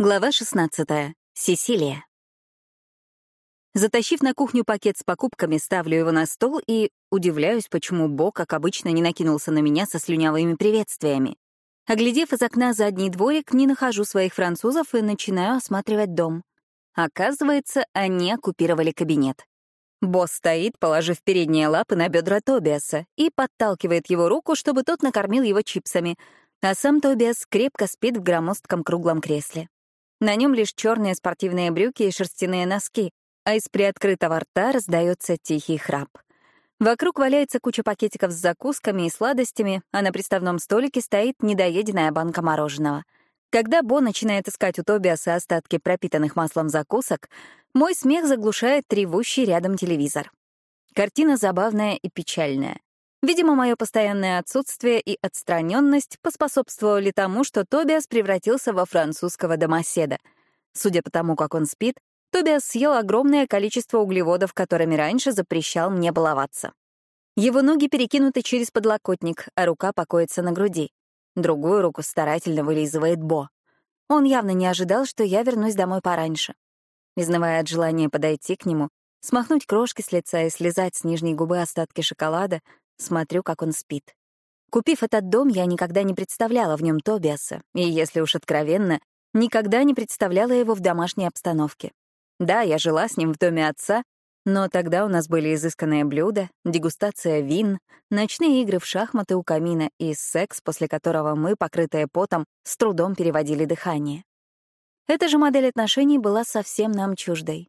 Глава 16. Сесилия. Затащив на кухню пакет с покупками, ставлю его на стол и удивляюсь, почему Бо, как обычно, не накинулся на меня со слюнявыми приветствиями. Оглядев из окна задний дворик, не нахожу своих французов и начинаю осматривать дом. Оказывается, они оккупировали кабинет. Босс стоит, положив передние лапы на бедра Тобиаса, и подталкивает его руку, чтобы тот накормил его чипсами, а сам Тобиас крепко спит в громоздком круглом кресле. На нем лишь черные спортивные брюки и шерстяные носки, а из приоткрытого рта раздается тихий храп. Вокруг валяется куча пакетиков с закусками и сладостями, а на приставном столике стоит недоеденная банка мороженого. Когда Бо начинает искать у Тобиаса остатки пропитанных маслом закусок, мой смех заглушает тревущий рядом телевизор. Картина забавная и печальная. Видимо, мое постоянное отсутствие и отстраненность поспособствовали тому, что Тобиас превратился во французского домоседа. Судя по тому, как он спит, Тобиас съел огромное количество углеводов, которыми раньше запрещал мне баловаться. Его ноги перекинуты через подлокотник, а рука покоится на груди. Другую руку старательно вылизывает Бо. Он явно не ожидал, что я вернусь домой пораньше. Изнывая от желания подойти к нему, смахнуть крошки с лица и слезать с нижней губы остатки шоколада, Смотрю, как он спит. Купив этот дом, я никогда не представляла в нем Тобиаса, и, если уж откровенно, никогда не представляла его в домашней обстановке. Да, я жила с ним в доме отца, но тогда у нас были изысканные блюда, дегустация вин, ночные игры в шахматы у камина и секс, после которого мы, покрытые потом, с трудом переводили дыхание. Эта же модель отношений была совсем нам чуждой.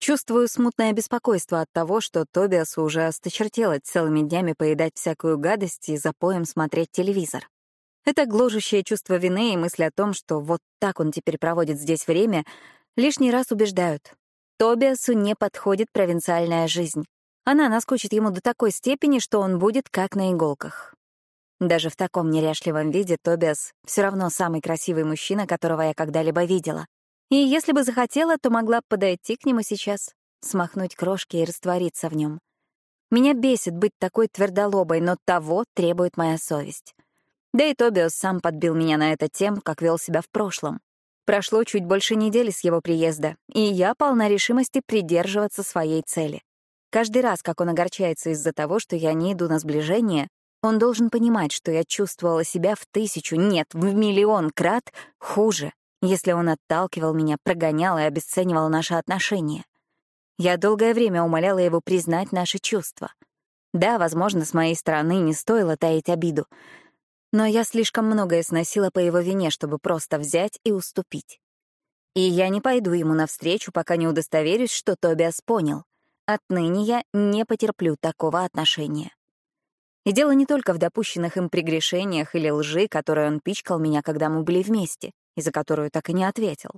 Чувствую смутное беспокойство от того, что Тобиасу уже осточертело целыми днями поедать всякую гадость и за поем смотреть телевизор. Это гложущее чувство вины и мысль о том, что вот так он теперь проводит здесь время, лишний раз убеждают. Тобиасу не подходит провинциальная жизнь. Она наскучит ему до такой степени, что он будет как на иголках. Даже в таком неряшливом виде Тобиас все равно самый красивый мужчина, которого я когда-либо видела. И если бы захотела, то могла подойти к нему сейчас, смахнуть крошки и раствориться в нем. Меня бесит быть такой твердолобой, но того требует моя совесть. Да и Тобиос сам подбил меня на это тем, как вел себя в прошлом. Прошло чуть больше недели с его приезда, и я полна решимости придерживаться своей цели. Каждый раз, как он огорчается из-за того, что я не иду на сближение, он должен понимать, что я чувствовала себя в тысячу, нет, в миллион крат хуже, если он отталкивал меня, прогонял и обесценивал наши отношения. Я долгое время умоляла его признать наши чувства. Да, возможно, с моей стороны не стоило таить обиду, но я слишком многое сносила по его вине, чтобы просто взять и уступить. И я не пойду ему навстречу, пока не удостоверюсь, что Тобиас понял. Отныне я не потерплю такого отношения. И дело не только в допущенных им прегрешениях или лжи, которые он пичкал меня, когда мы были вместе и за которую так и не ответил.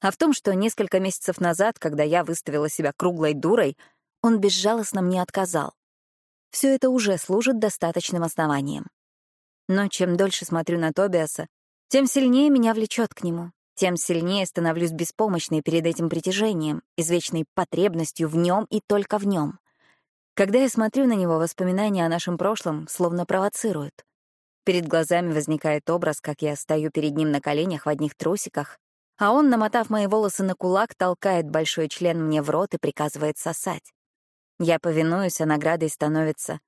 А в том, что несколько месяцев назад, когда я выставила себя круглой дурой, он безжалостно мне отказал. Все это уже служит достаточным основанием. Но чем дольше смотрю на Тобиаса, тем сильнее меня влечет к нему, тем сильнее становлюсь беспомощной перед этим притяжением, извечной потребностью в нем и только в нем. Когда я смотрю на него, воспоминания о нашем прошлом словно провоцируют. Перед глазами возникает образ, как я стою перед ним на коленях в одних трусиках, а он, намотав мои волосы на кулак, толкает большой член мне в рот и приказывает сосать. Я повинуюсь, а наградой становится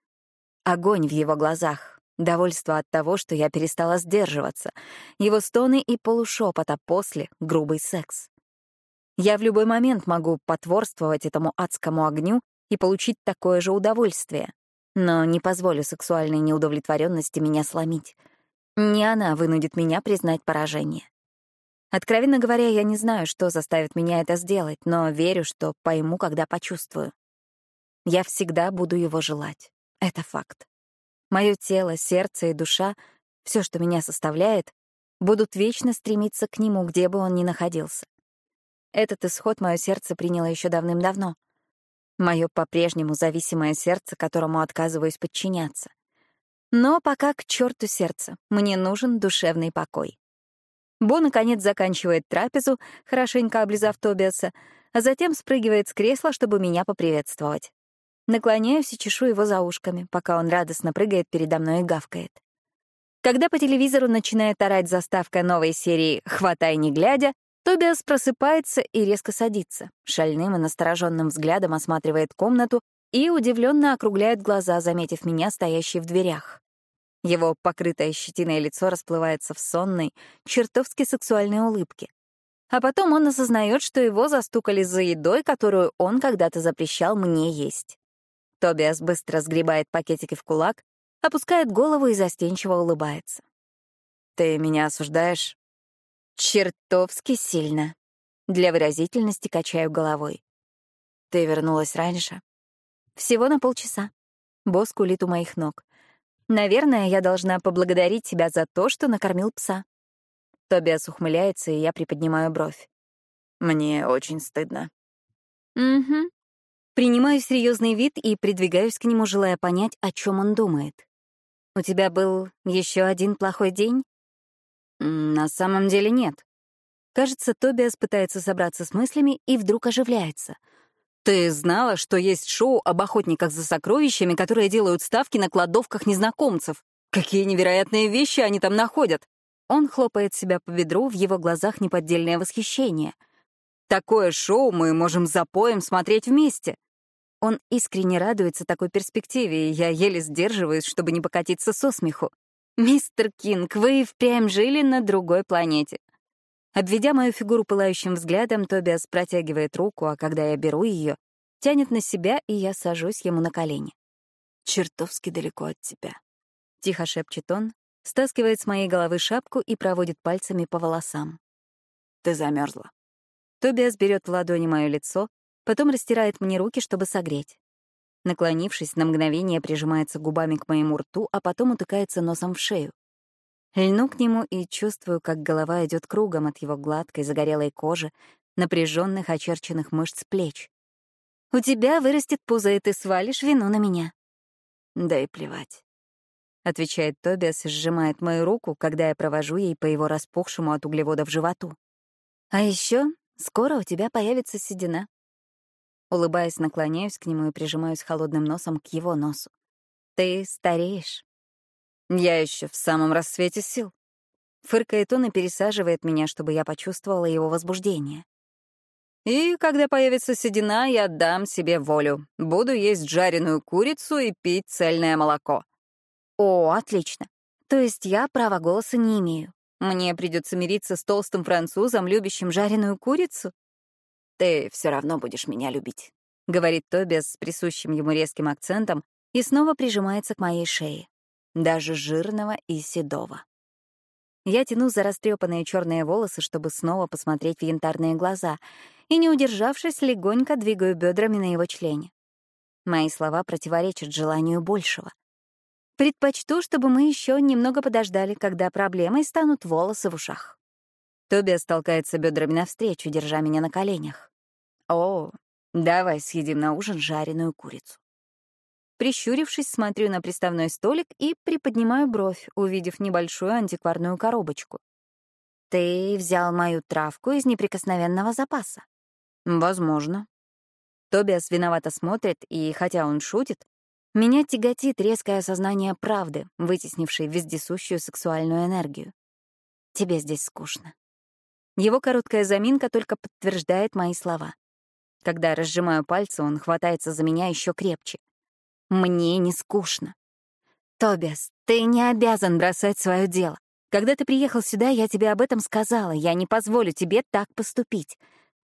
огонь в его глазах, довольство от того, что я перестала сдерживаться, его стоны и полушепот, а после — грубый секс. Я в любой момент могу потворствовать этому адскому огню и получить такое же удовольствие. Но не позволю сексуальной неудовлетворенности меня сломить. Не она вынудит меня признать поражение. Откровенно говоря, я не знаю, что заставит меня это сделать, но верю, что пойму, когда почувствую. Я всегда буду его желать. Это факт. Мое тело, сердце и душа, все, что меня составляет, будут вечно стремиться к нему, где бы он ни находился. Этот исход мое сердце приняло еще давным-давно — Мое по-прежнему зависимое сердце, которому отказываюсь подчиняться. Но пока к черту сердце, мне нужен душевный покой. Бо, наконец, заканчивает трапезу, хорошенько облизав Тобиаса, а затем спрыгивает с кресла, чтобы меня поприветствовать. Наклоняюсь и чешу его за ушками, пока он радостно прыгает передо мной и гавкает. Когда по телевизору начинает орать заставка новой серии «Хватай, не глядя», Тобиас просыпается и резко садится, шальным и настороженным взглядом осматривает комнату и удивленно округляет глаза, заметив меня, стоящей в дверях. Его покрытое щетиной лицо расплывается в сонной, чертовски сексуальной улыбке. А потом он осознает, что его застукали за едой, которую он когда-то запрещал мне есть. Тобиас быстро сгребает пакетики в кулак, опускает голову и застенчиво улыбается. «Ты меня осуждаешь?» «Чертовски сильно». Для выразительности качаю головой. «Ты вернулась раньше?» «Всего на полчаса». Босс кулит у моих ног. «Наверное, я должна поблагодарить тебя за то, что накормил пса». Тобиас ухмыляется, и я приподнимаю бровь. «Мне очень стыдно». «Угу». Принимаю серьезный вид и придвигаюсь к нему, желая понять, о чем он думает. «У тебя был еще один плохой день?» На самом деле нет. Кажется, Тобиас пытается собраться с мыслями и вдруг оживляется. Ты знала, что есть шоу об охотниках за сокровищами, которые делают ставки на кладовках незнакомцев? Какие невероятные вещи они там находят! Он хлопает себя по бедру, в его глазах неподдельное восхищение. Такое шоу мы можем за поем смотреть вместе. Он искренне радуется такой перспективе, и я еле сдерживаюсь, чтобы не покатиться со смеху. «Мистер Кинг, вы и впрямь жили на другой планете». Обведя мою фигуру пылающим взглядом, Тобиас протягивает руку, а когда я беру ее, тянет на себя, и я сажусь ему на колени. «Чертовски далеко от тебя», — тихо шепчет он, стаскивает с моей головы шапку и проводит пальцами по волосам. «Ты замерзла. Тобиас берет в ладони мое лицо, потом растирает мне руки, чтобы согреть. Наклонившись, на мгновение прижимается губами к моему рту, а потом утыкается носом в шею. Льну к нему и чувствую, как голова идет кругом от его гладкой загорелой кожи, напряженных очерченных мышц плеч. «У тебя вырастет пузо, и ты свалишь вину на меня». «Да и плевать», — отвечает Тобиас сжимает мою руку, когда я провожу ей по его распухшему от углеводов животу. «А еще скоро у тебя появится седина. Улыбаясь, наклоняюсь к нему и прижимаюсь холодным носом к его носу. «Ты стареешь». «Я еще в самом рассвете сил». Фыркает он и пересаживает меня, чтобы я почувствовала его возбуждение. «И когда появится седина, я дам себе волю. Буду есть жареную курицу и пить цельное молоко». «О, отлично. То есть я права голоса не имею. Мне придется мириться с толстым французом, любящим жареную курицу?» «Ты все равно будешь меня любить», — говорит Тобиас с присущим ему резким акцентом и снова прижимается к моей шее, даже жирного и седого. Я тяну за растрепанные черные волосы, чтобы снова посмотреть в янтарные глаза, и, не удержавшись, легонько двигаю бедрами на его члене. Мои слова противоречат желанию большего. Предпочту, чтобы мы еще немного подождали, когда проблемой станут волосы в ушах. Тобиас толкается бедрами навстречу, держа меня на коленях. О, давай съедим на ужин жареную курицу. Прищурившись, смотрю на приставной столик и приподнимаю бровь, увидев небольшую антикварную коробочку. Ты взял мою травку из неприкосновенного запаса. Возможно. Тобиас виновато смотрит, и хотя он шутит, меня тяготит резкое осознание правды, вытеснившей вездесущую сексуальную энергию. Тебе здесь скучно. Его короткая заминка только подтверждает мои слова. Когда разжимаю пальцы, он хватается за меня еще крепче. Мне не скучно. Тобиас, ты не обязан бросать свое дело. Когда ты приехал сюда, я тебе об этом сказала. Я не позволю тебе так поступить.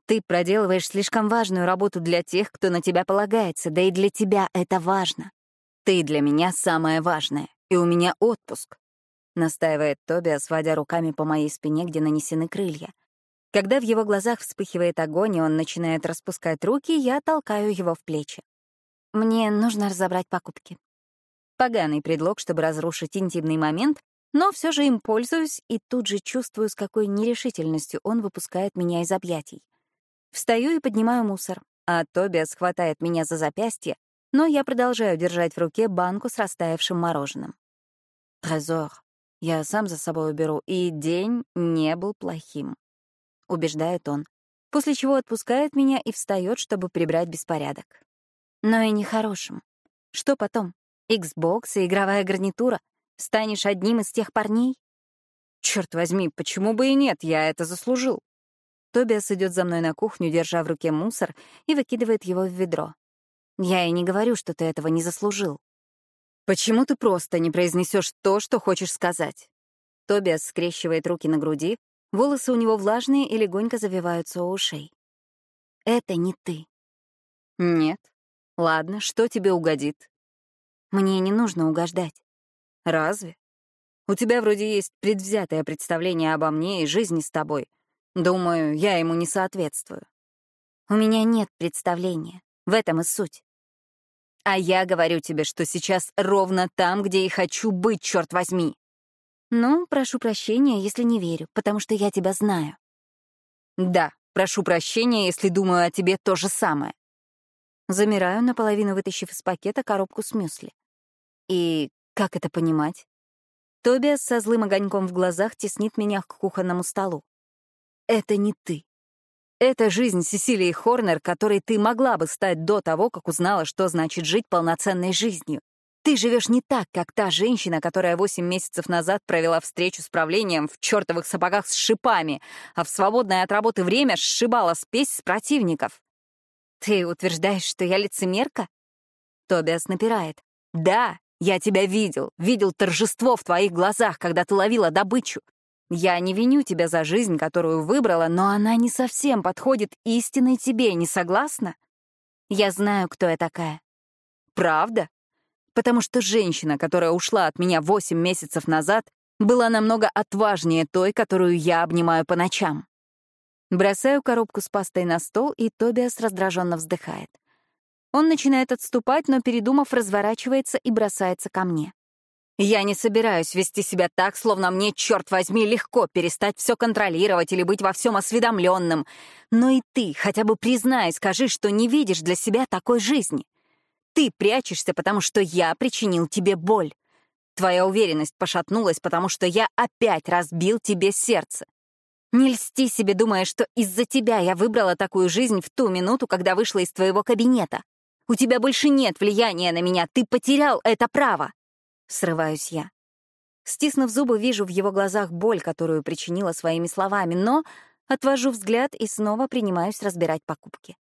Ты проделываешь слишком важную работу для тех, кто на тебя полагается, да и для тебя это важно. Ты для меня самое важное, и у меня отпуск. Настаивает Тобиас, сводя руками по моей спине, где нанесены крылья. Когда в его глазах вспыхивает огонь, и он начинает распускать руки, я толкаю его в плечи. Мне нужно разобрать покупки. Поганый предлог, чтобы разрушить интимный момент, но все же им пользуюсь и тут же чувствую, с какой нерешительностью он выпускает меня из объятий. Встаю и поднимаю мусор, а Тобиас хватает меня за запястье, но я продолжаю держать в руке банку с растаявшим мороженым. Трезор. Я сам за собой уберу, и день не был плохим убеждает он, после чего отпускает меня и встает, чтобы прибрать беспорядок. Но и нехорошим. Что потом? Xbox и игровая гарнитура? Станешь одним из тех парней? Черт возьми, почему бы и нет, я это заслужил. Тобиас идет за мной на кухню, держа в руке мусор, и выкидывает его в ведро. Я и не говорю, что ты этого не заслужил. Почему ты просто не произнесешь то, что хочешь сказать? Тобиас скрещивает руки на груди, волосы у него влажные и легонько завиваются у ушей. Это не ты. Нет. Ладно, что тебе угодит? Мне не нужно угождать. Разве? У тебя вроде есть предвзятое представление обо мне и жизни с тобой. Думаю, я ему не соответствую. У меня нет представления. В этом и суть. А я говорю тебе, что сейчас ровно там, где и хочу быть, черт возьми. Ну, прошу прощения, если не верю, потому что я тебя знаю. Да, прошу прощения, если думаю о тебе то же самое. Замираю, наполовину вытащив из пакета коробку с мюсли. И как это понимать? Тобиас со злым огоньком в глазах теснит меня к кухонному столу. Это не ты. Это жизнь Сесилии Хорнер, которой ты могла бы стать до того, как узнала, что значит жить полноценной жизнью. Ты живешь не так, как та женщина, которая восемь месяцев назад провела встречу с правлением в чертовых сапогах с шипами, а в свободное от работы время сшибала спесь с противников. Ты утверждаешь, что я лицемерка? Тобиас напирает. Да, я тебя видел, видел торжество в твоих глазах, когда ты ловила добычу. Я не виню тебя за жизнь, которую выбрала, но она не совсем подходит истинной тебе, не согласна? Я знаю, кто я такая. Правда? Потому что женщина, которая ушла от меня восемь месяцев назад, была намного отважнее той, которую я обнимаю по ночам. Бросаю коробку с пастой на стол, и Тобиас раздраженно вздыхает. Он начинает отступать, но, передумав, разворачивается и бросается ко мне. Я не собираюсь вести себя так, словно мне, черт возьми, легко перестать все контролировать или быть во всем осведомленным. Но и ты хотя бы признай, скажи, что не видишь для себя такой жизни. Ты прячешься, потому что я причинил тебе боль. Твоя уверенность пошатнулась, потому что я опять разбил тебе сердце. Не льсти себе, думая, что из-за тебя я выбрала такую жизнь в ту минуту, когда вышла из твоего кабинета. У тебя больше нет влияния на меня, ты потерял это право. Срываюсь я. Стиснув зубы, вижу в его глазах боль, которую причинила своими словами, но отвожу взгляд и снова принимаюсь разбирать покупки.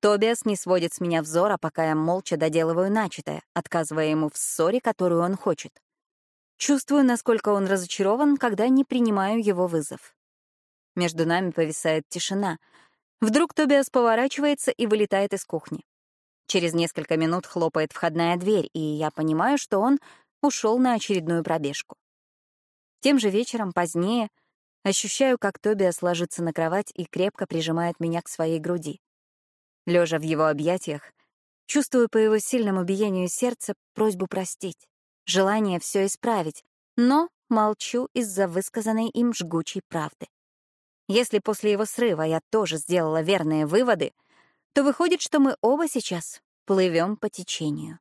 Тобиас не сводит с меня взора, пока я молча доделываю начатое, отказывая ему в ссоре, которую он хочет. Чувствую, насколько он разочарован, когда не принимаю его вызов. Между нами повисает тишина. Вдруг Тобиас поворачивается и вылетает из кухни. Через несколько минут хлопает входная дверь, и я понимаю, что он ушел на очередную пробежку. Тем же вечером, позднее, ощущаю, как Тобиас ложится на кровать и крепко прижимает меня к своей груди. Лежа в его объятиях, чувствую по его сильному биению сердца просьбу простить, желание все исправить, но молчу из-за высказанной им жгучей правды. Если после его срыва я тоже сделала верные выводы, то выходит, что мы оба сейчас плывем по течению.